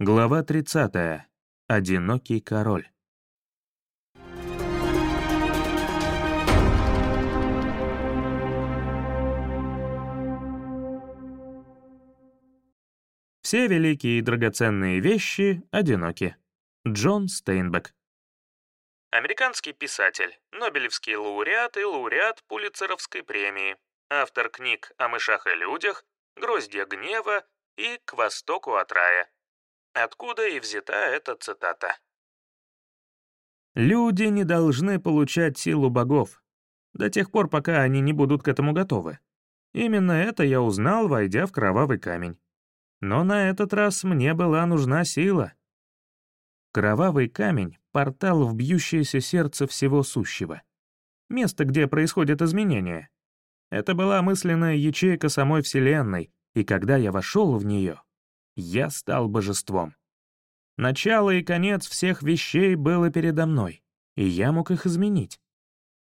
Глава 30. Одинокий король. Все великие и драгоценные вещи одиноки. Джон Стейнбек. Американский писатель, Нобелевский лауреат и лауреат Пулитцеровской премии, автор книг о мышах и людях, «Гроздья гнева» и «К востоку от рая», Откуда и взята эта цитата. Люди не должны получать силу богов до тех пор, пока они не будут к этому готовы. Именно это я узнал, войдя в кровавый камень. Но на этот раз мне была нужна сила. Кровавый камень — портал в бьющееся сердце всего сущего. Место, где происходят изменения. Это была мысленная ячейка самой Вселенной, и когда я вошел в нее, я стал божеством. Начало и конец всех вещей было передо мной, и я мог их изменить.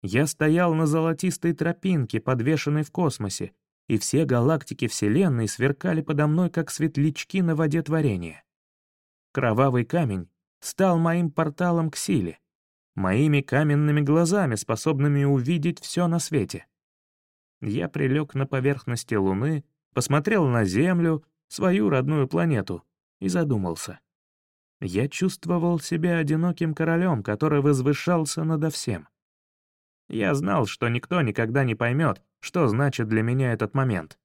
Я стоял на золотистой тропинке, подвешенной в космосе, и все галактики Вселенной сверкали подо мной, как светлячки на воде творения. Кровавый камень стал моим порталом к силе, моими каменными глазами, способными увидеть все на свете. Я прилег на поверхности Луны, посмотрел на Землю свою родную планету, и задумался. Я чувствовал себя одиноким королем, который возвышался надо всем. Я знал, что никто никогда не поймет, что значит для меня этот момент.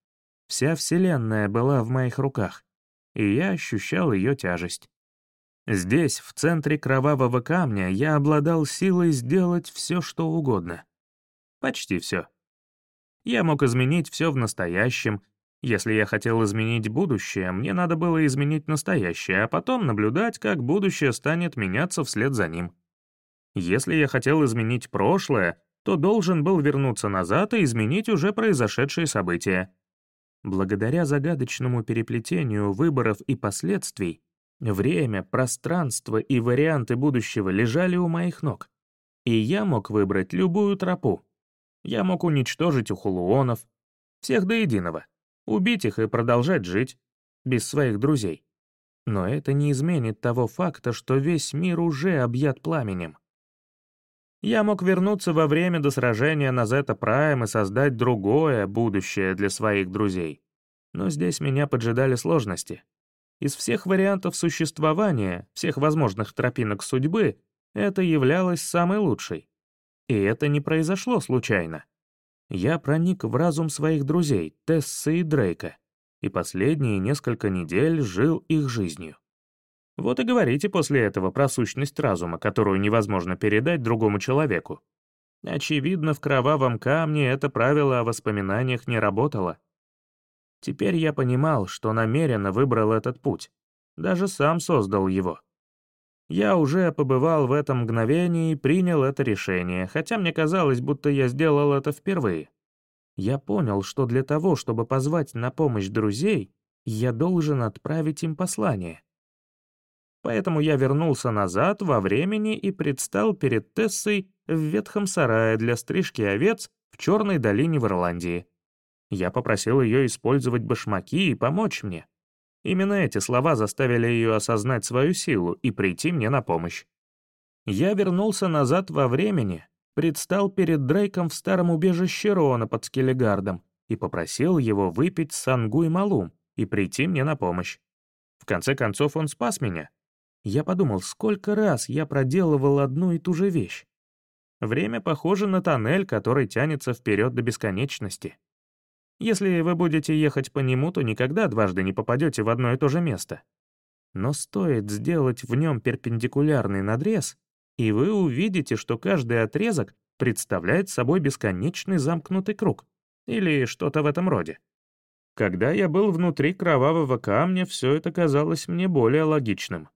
Вся Вселенная была в моих руках, и я ощущал ее тяжесть. Здесь, в центре кровавого камня, я обладал силой сделать все, что угодно. Почти все. Я мог изменить все в настоящем, если я хотел изменить будущее, мне надо было изменить настоящее, а потом наблюдать, как будущее станет меняться вслед за ним. Если я хотел изменить прошлое, то должен был вернуться назад и изменить уже произошедшие события. Благодаря загадочному переплетению выборов и последствий, время, пространство и варианты будущего лежали у моих ног. И я мог выбрать любую тропу. Я мог уничтожить ухулуонов, всех до единого убить их и продолжать жить, без своих друзей. Но это не изменит того факта, что весь мир уже объят пламенем. Я мог вернуться во время до сражения на Зета Прайм и создать другое будущее для своих друзей. Но здесь меня поджидали сложности. Из всех вариантов существования, всех возможных тропинок судьбы, это являлось самой лучшей. И это не произошло случайно я проник в разум своих друзей, Тессы и Дрейка, и последние несколько недель жил их жизнью. Вот и говорите после этого про сущность разума, которую невозможно передать другому человеку. Очевидно, в кровавом камне это правило о воспоминаниях не работало. Теперь я понимал, что намеренно выбрал этот путь, даже сам создал его. Я уже побывал в этом мгновении и принял это решение, хотя мне казалось, будто я сделал это впервые. Я понял, что для того, чтобы позвать на помощь друзей, я должен отправить им послание. Поэтому я вернулся назад во времени и предстал перед Тессой в ветхом сарае для стрижки овец в Черной долине в Ирландии. Я попросил ее использовать башмаки и помочь мне. Именно эти слова заставили ее осознать свою силу и прийти мне на помощь. Я вернулся назад во времени, предстал перед Дрейком в старом убежище Рона под Скеллигардом и попросил его выпить сангу и малум и прийти мне на помощь. В конце концов, он спас меня. Я подумал, сколько раз я проделывал одну и ту же вещь. Время похоже на тоннель, который тянется вперед до бесконечности. Если вы будете ехать по нему, то никогда дважды не попадете в одно и то же место. Но стоит сделать в нем перпендикулярный надрез, и вы увидите, что каждый отрезок представляет собой бесконечный замкнутый круг, или что-то в этом роде. Когда я был внутри кровавого камня, все это казалось мне более логичным.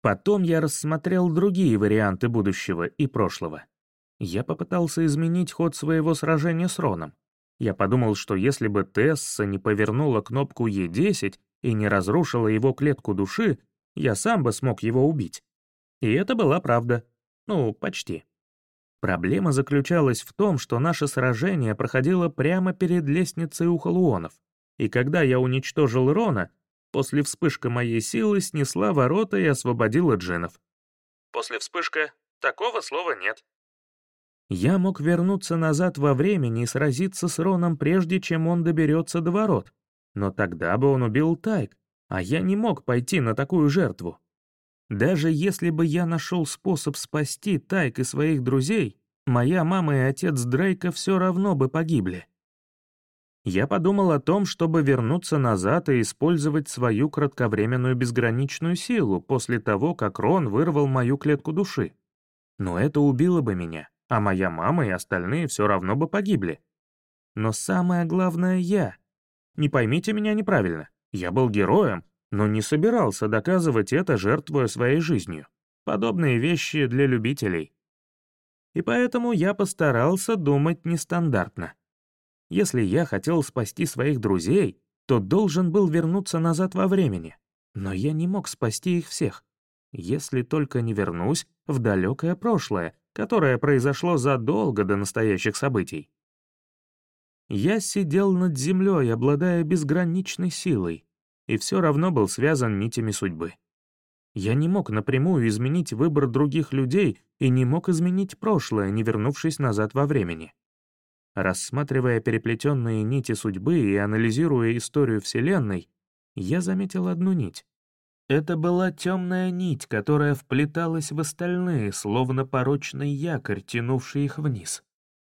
Потом я рассмотрел другие варианты будущего и прошлого. Я попытался изменить ход своего сражения с Роном, я подумал, что если бы Тесса не повернула кнопку Е10 и не разрушила его клетку души, я сам бы смог его убить. И это была правда. Ну, почти. Проблема заключалась в том, что наше сражение проходило прямо перед лестницей у Халуонов, и когда я уничтожил Рона, После вспышка моей силы снесла ворота и освободила джинов. После вспышка такого слова нет. Я мог вернуться назад во времени и сразиться с Роном прежде, чем он доберется до ворот. Но тогда бы он убил Тайк, а я не мог пойти на такую жертву. Даже если бы я нашел способ спасти Тайк и своих друзей, моя мама и отец Дрейка все равно бы погибли. Я подумал о том, чтобы вернуться назад и использовать свою кратковременную безграничную силу после того, как Рон вырвал мою клетку души. Но это убило бы меня, а моя мама и остальные все равно бы погибли. Но самое главное — я. Не поймите меня неправильно. Я был героем, но не собирался доказывать это, жертвуя своей жизнью. Подобные вещи для любителей. И поэтому я постарался думать нестандартно. Если я хотел спасти своих друзей, то должен был вернуться назад во времени. Но я не мог спасти их всех. Если только не вернусь в далекое прошлое, которое произошло задолго до настоящих событий. Я сидел над землей, обладая безграничной силой, и все равно был связан нитями судьбы. Я не мог напрямую изменить выбор других людей и не мог изменить прошлое, не вернувшись назад во времени. Рассматривая переплетенные нити судьбы и анализируя историю Вселенной, я заметил одну нить. Это была темная нить, которая вплеталась в остальные, словно порочный якорь, тянувший их вниз.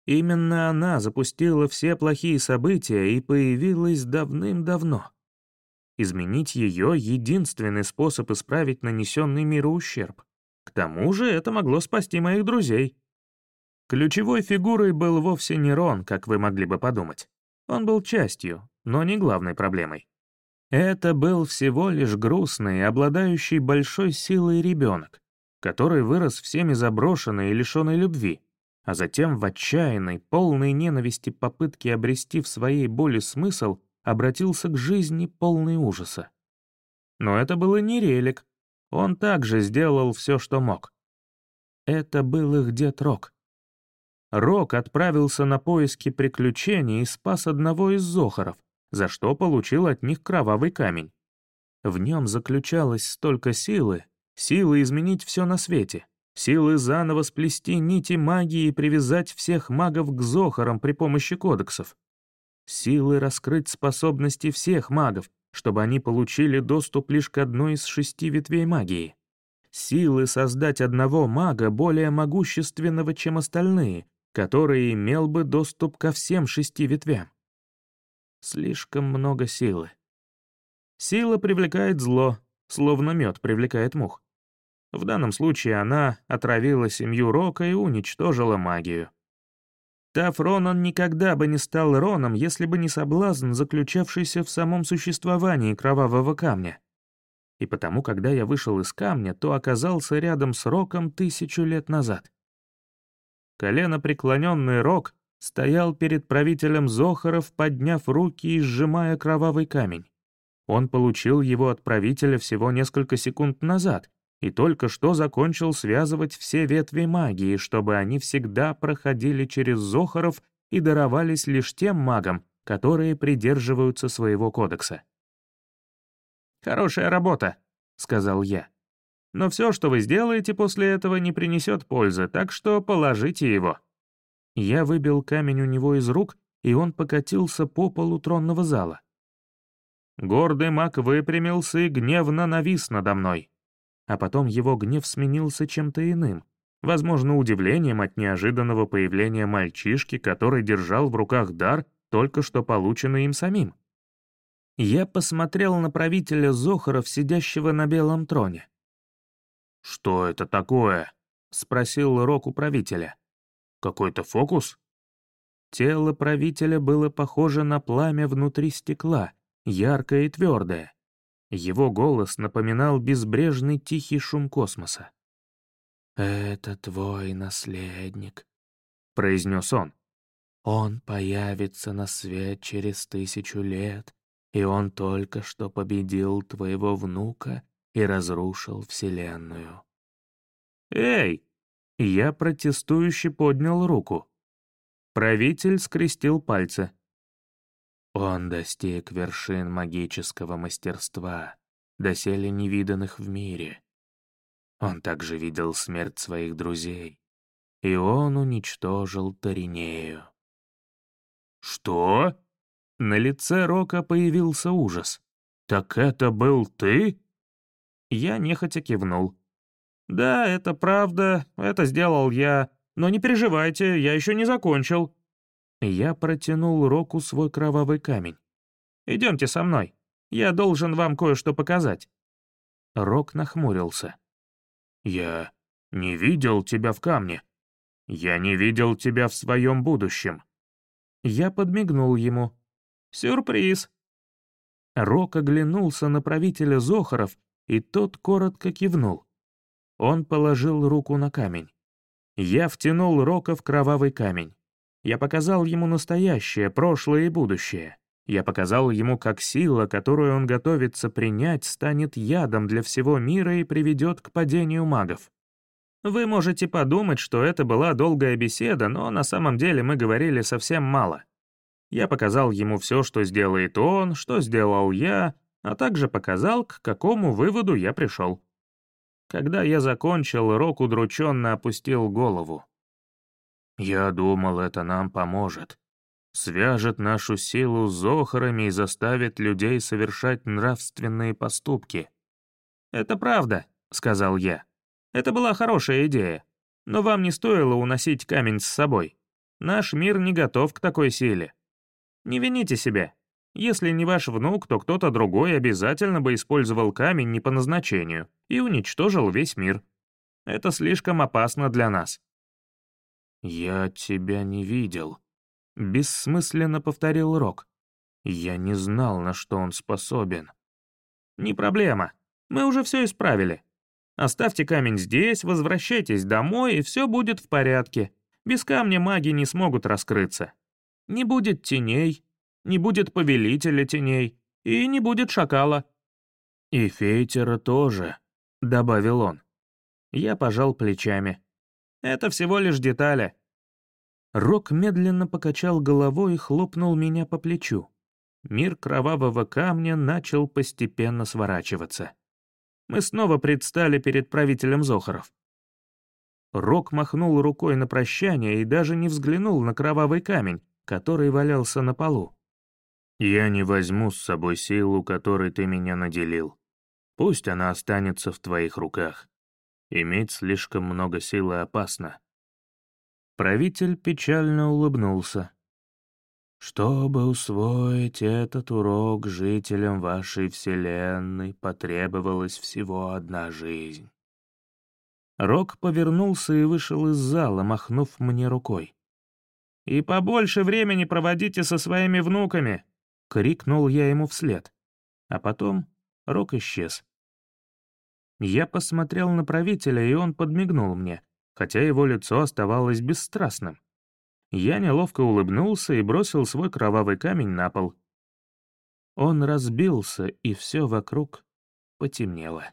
Именно она запустила все плохие события и появилась давным-давно. Изменить ее — единственный способ исправить нанесенный миру ущерб. К тому же это могло спасти моих друзей. Ключевой фигурой был вовсе не Рон, как вы могли бы подумать. Он был частью, но не главной проблемой. Это был всего лишь грустный, обладающий большой силой ребенок, который вырос всеми заброшенный и лишенный любви, а затем в отчаянной, полной ненависти попытке обрести в своей боли смысл обратился к жизни полный ужаса. Но это было не релик. Он также сделал все, что мог. Это был их дед Рок. Рок отправился на поиски приключений и спас одного из Зохаров, за что получил от них кровавый камень. В нем заключалось столько силы, силы изменить все на свете, силы заново сплести нити магии и привязать всех магов к Зохарам при помощи кодексов силы раскрыть способности всех магов, чтобы они получили доступ лишь к одной из шести ветвей магии. Силы создать одного мага более могущественного, чем остальные, который имел бы доступ ко всем шести ветвям. Слишком много силы. Сила привлекает зло, словно мед привлекает мух. В данном случае она отравила семью Рока и уничтожила магию. Тав Ронан никогда бы не стал Роном, если бы не соблазн, заключавшийся в самом существовании кровавого камня. И потому, когда я вышел из камня, то оказался рядом с Роком тысячу лет назад. Колено преклоненный Рок стоял перед правителем Зохаров, подняв руки и сжимая кровавый камень. Он получил его от правителя всего несколько секунд назад, и только что закончил связывать все ветви магии, чтобы они всегда проходили через Зохаров и даровались лишь тем магам, которые придерживаются своего кодекса. «Хорошая работа», — сказал я. «Но все, что вы сделаете после этого, не принесет пользы, так что положите его». Я выбил камень у него из рук, и он покатился по полу тронного зала. Гордый маг выпрямился и гневно навис надо мной а потом его гнев сменился чем-то иным, возможно, удивлением от неожиданного появления мальчишки, который держал в руках дар, только что полученный им самим. Я посмотрел на правителя Зохаров, сидящего на белом троне. «Что это такое?» — спросил Рок у правителя. «Какой-то фокус?» Тело правителя было похоже на пламя внутри стекла, яркое и твердое. Его голос напоминал безбрежный тихий шум космоса. «Это твой наследник», — произнес он. «Он появится на свет через тысячу лет, и он только что победил твоего внука и разрушил Вселенную». «Эй!» Я протестующе поднял руку. Правитель скрестил пальцы. Он достиг вершин магического мастерства, доселе невиданных в мире. Он также видел смерть своих друзей, и он уничтожил Таринею. «Что?» На лице Рока появился ужас. «Так это был ты?» Я нехотя кивнул. «Да, это правда, это сделал я, но не переживайте, я еще не закончил». Я протянул Року свой кровавый камень. «Идемте со мной, я должен вам кое-что показать». Рок нахмурился. «Я не видел тебя в камне. Я не видел тебя в своем будущем». Я подмигнул ему. «Сюрприз!» Рок оглянулся на правителя Зохаров, и тот коротко кивнул. Он положил руку на камень. Я втянул Рока в кровавый камень. Я показал ему настоящее, прошлое и будущее. Я показал ему, как сила, которую он готовится принять, станет ядом для всего мира и приведет к падению магов. Вы можете подумать, что это была долгая беседа, но на самом деле мы говорили совсем мало. Я показал ему все, что сделает он, что сделал я, а также показал, к какому выводу я пришел. Когда я закончил, Рок удрученно опустил голову. Я думал, это нам поможет. Свяжет нашу силу с зохарами и заставит людей совершать нравственные поступки. «Это правда», — сказал я. «Это была хорошая идея. Но вам не стоило уносить камень с собой. Наш мир не готов к такой силе. Не вините себя. Если не ваш внук, то кто-то другой обязательно бы использовал камень не по назначению и уничтожил весь мир. Это слишком опасно для нас. «Я тебя не видел», — бессмысленно повторил Рок. «Я не знал, на что он способен». «Не проблема. Мы уже все исправили. Оставьте камень здесь, возвращайтесь домой, и все будет в порядке. Без камня маги не смогут раскрыться. Не будет теней, не будет повелителя теней и не будет шакала». «И Фейтера тоже», — добавил он. Я пожал плечами. Это всего лишь детали». Рок медленно покачал головой и хлопнул меня по плечу. Мир кровавого камня начал постепенно сворачиваться. Мы снова предстали перед правителем Зохаров. Рок махнул рукой на прощание и даже не взглянул на кровавый камень, который валялся на полу. «Я не возьму с собой силу, которой ты меня наделил. Пусть она останется в твоих руках. Иметь слишком много силы опасно. Правитель печально улыбнулся. Чтобы усвоить этот урок жителям вашей вселенной, потребовалась всего одна жизнь. Рок повернулся и вышел из зала, махнув мне рукой. «И побольше времени проводите со своими внуками!» — крикнул я ему вслед. А потом Рок исчез. Я посмотрел на правителя, и он подмигнул мне, хотя его лицо оставалось бесстрастным. Я неловко улыбнулся и бросил свой кровавый камень на пол. Он разбился, и все вокруг потемнело.